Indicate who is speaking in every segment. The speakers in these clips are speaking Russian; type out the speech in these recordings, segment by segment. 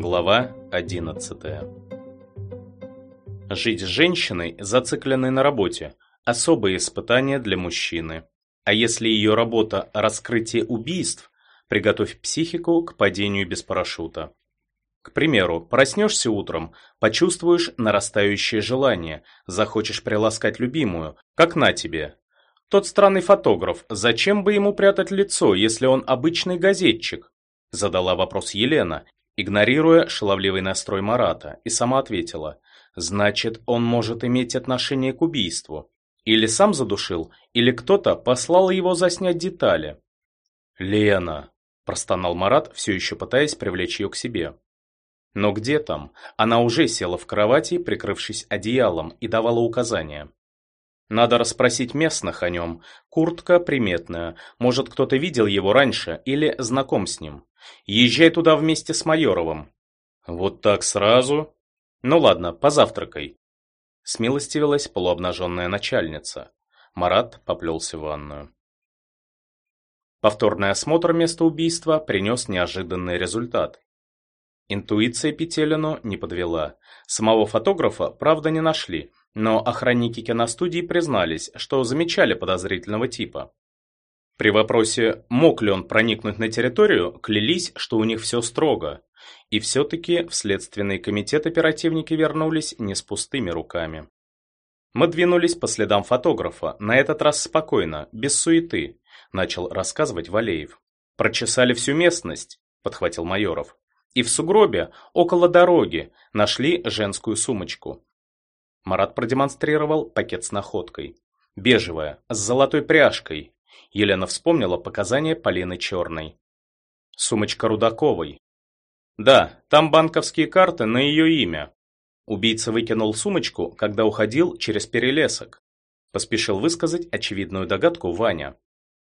Speaker 1: Глава 11 Жить с женщиной, зацикленной на работе – особое испытание для мужчины. А если ее работа – раскрытие убийств, приготовь психику к падению без парашюта. К примеру, проснешься утром, почувствуешь нарастающее желание, захочешь приласкать любимую, как на тебе. Тот странный фотограф, зачем бы ему прятать лицо, если он обычный газетчик? Задала вопрос Елена, игнорируя шаловливый настрой Марата, и сама ответила. Значит, он может иметь отношение к убийству. Или сам задушил, или кто-то послал его заснять детали. «Лена!» – простонал Марат, все еще пытаясь привлечь ее к себе. Но где там? Она уже села в кровати, прикрывшись одеялом, и давала указания. Надо расспросить местных о нем. Куртка приметная. Может, кто-то видел его раньше или знаком с ним. Езжай туда вместе с Майоровым. Вот так сразу? Ну ладно, позавтракай. Смилостивилась полуобнаженная начальница. Марат поплелся в ванную. Повторный осмотр места убийства принес неожиданный результат. Интуиция Петелину не подвела. Самого фотографа, правда, не нашли, но охранники киностудии признались, что замечали подозрительного типа. При вопросе, мог ли он проникнуть на территорию, клялись, что у них все строго. И все-таки в Следственный комитет оперативники вернулись не с пустыми руками. Мы двинулись по следам фотографа, на этот раз спокойно, без суеты, начал рассказывать Валеев. Прочесали всю местность, подхватил Майоров. И в сугробе, около дороги, нашли женскую сумочку. Марат продемонстрировал пакет с находкой. Бежевая, с золотой пряжкой. Елена вспомнила показания Полины Черной. Сумочка Рудаковой. Да, там банковские карты на ее имя. Убийца выкинул сумочку, когда уходил через перелесок. Поспешил высказать очевидную догадку Ваня.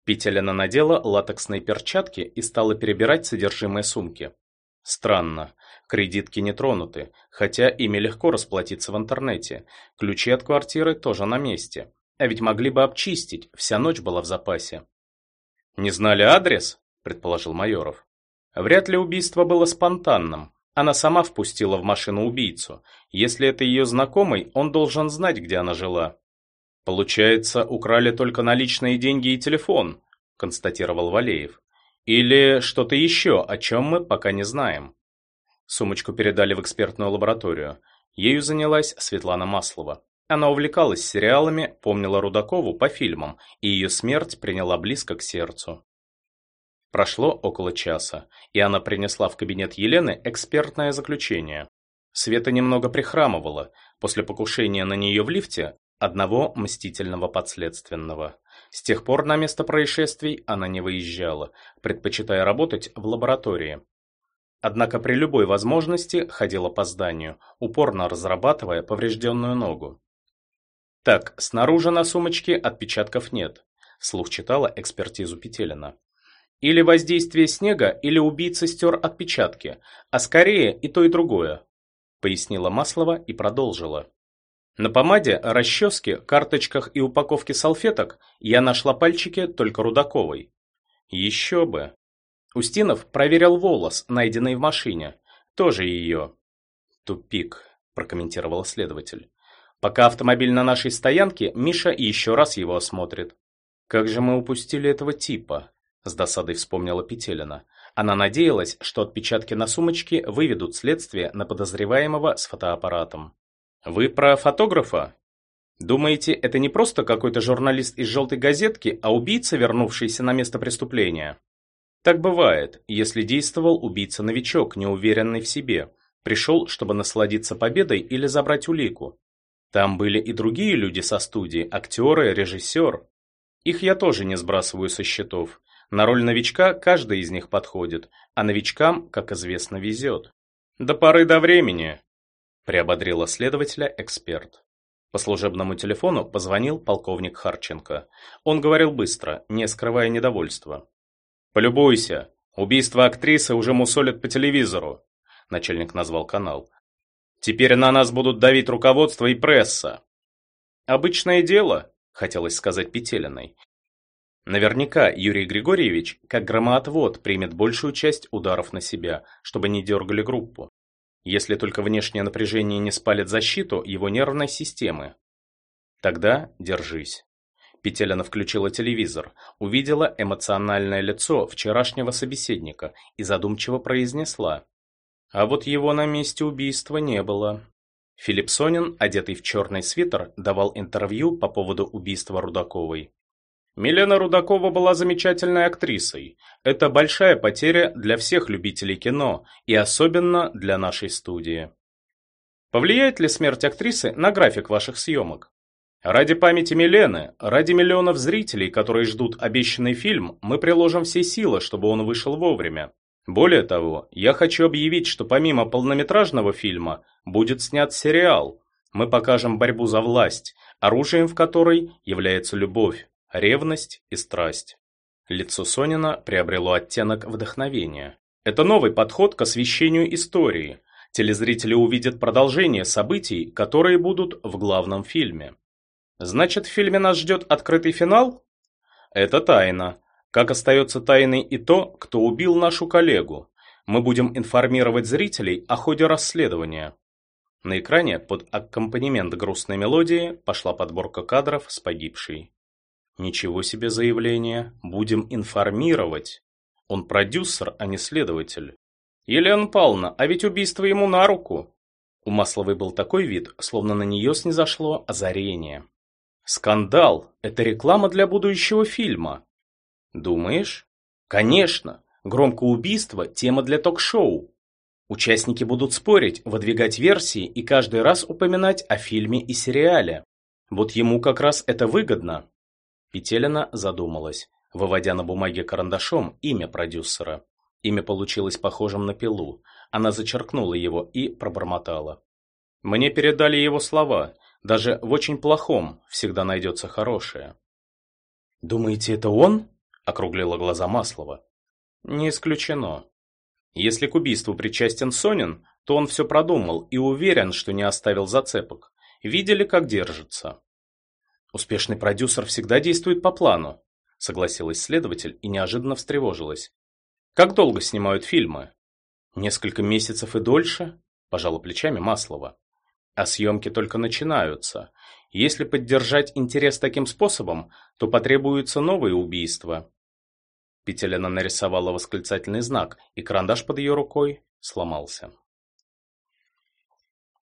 Speaker 1: Петелина надела латексные перчатки и стала перебирать содержимое сумки. Странно. Кредитки не тронуты, хотя ими легко расплатиться в интернете. Ключи от квартиры тоже на месте. А ведь могли бы обчистить, вся ночь была в запасе. «Не знали адрес?» – предположил Майоров. Вряд ли убийство было спонтанным. Она сама впустила в машину убийцу. Если это ее знакомый, он должен знать, где она жила. «Получается, украли только наличные деньги и телефон», – констатировал Валеев. Или что-то еще, о чем мы пока не знаем. Сумочку передали в экспертную лабораторию. Ею занялась Светлана Маслова. Она увлекалась сериалами, помнила Рудакову по фильмам, и ее смерть приняла близко к сердцу. Прошло около часа, и она принесла в кабинет Елены экспертное заключение. Света немного прихрамывала. После покушения на нее в лифте одного мстительного подследственного. С тех пор на место происшествий она не выезжала, предпочитая работать в лаборатории. Однако при любой возможности ходила по зданию, упорно разрабатывая поврежденную ногу. Так, снаружи на сумочке отпечатков нет, слух читала экспертизу Петелина. Или воздействие снега, или убийца стер отпечатки, а скорее и то и другое, пояснила Маслова и продолжила. На помаде, расческе, карточках и упаковке салфеток я нашла пальчики только Рудаковой. Еще бы. Устинов проверил волос, найденный в машине. Тоже ее. Тупик, прокомментировал следователь. Пока автомобиль на нашей стоянке, Миша еще раз его осмотрит. Как же мы упустили этого типа? С досадой вспомнила Петелина. Она надеялась, что отпечатки на сумочке выведут следствие на подозреваемого с фотоаппаратом. Вы про фотографа? Думаете, это не просто какой-то журналист из желтой газетки, а убийца, вернувшийся на место преступления? Так бывает, если действовал убийца-новичок, неуверенный в себе. Пришел, чтобы насладиться победой или забрать улику. Там были и другие люди со студии, актеры, режиссер. Их я тоже не сбрасываю со счетов. На роль новичка каждый из них подходит, а новичкам, как известно, везет. До поры до времени, приободрила следователя эксперт. По служебному телефону позвонил полковник Харченко. Он говорил быстро, не скрывая недовольства. «Полюбуйся, убийство актрисы уже мусолят по телевизору», начальник назвал канал. «Теперь на нас будут давить руководство и пресса». «Обычное дело», хотелось сказать Петелиной. Наверняка Юрий Григорьевич, как громоотвод, примет большую часть ударов на себя, чтобы не дергали группу. Если только внешнее напряжение не спалит защиту его нервной системы. Тогда держись. Петелина включила телевизор, увидела эмоциональное лицо вчерашнего собеседника и задумчиво произнесла. А вот его на месте убийства не было. Филипп Сонин, одетый в черный свитер, давал интервью по поводу убийства Рудаковой. Милена Рудакова была замечательной актрисой. Это большая потеря для всех любителей кино и особенно для нашей студии. Повлияет ли смерть актрисы на график ваших съемок? Ради памяти Милены, ради миллионов зрителей, которые ждут обещанный фильм, мы приложим все силы, чтобы он вышел вовремя. Более того, я хочу объявить, что помимо полнометражного фильма будет снят сериал. Мы покажем борьбу за власть, оружием в которой является любовь, ревность и страсть. Лицо Сонина приобрело оттенок вдохновения. Это новый подход к освещению истории. Телезрители увидят продолжение событий, которые будут в главном фильме. Значит, в фильме нас ждет открытый финал? Это тайна. Как остается тайной и то, кто убил нашу коллегу. Мы будем информировать зрителей о ходе расследования. На экране под аккомпанемент грустной мелодии пошла подборка кадров с погибшей. Ничего себе заявление. Будем информировать. Он продюсер, а не следователь. Елена Павловна, а ведь убийство ему на руку. У Масловой был такой вид, словно на нее снизошло озарение. Скандал – это реклама для будущего фильма. Думаешь? Конечно. Громкое убийство – тема для ток-шоу. Участники будут спорить, выдвигать версии и каждый раз упоминать о фильме и сериале. Вот ему как раз это выгодно. Петелина задумалась, выводя на бумаге карандашом имя продюсера. Имя получилось похожим на пилу. Она зачеркнула его и пробормотала. Мне передали его слова. Даже в очень плохом всегда найдется хорошее. «Думаете, это он?» – округлила глаза Маслова. «Не исключено. Если к убийству причастен Сонин, то он все продумал и уверен, что не оставил зацепок. Видели, как держится?» «Успешный продюсер всегда действует по плану», – согласилась следователь и неожиданно встревожилась. «Как долго снимают фильмы?» «Несколько месяцев и дольше», – пожала плечами Маслова. А съемки только начинаются. Если поддержать интерес таким способом, то потребуются новые убийства. Петелина нарисовала восклицательный знак, и карандаш под ее рукой сломался.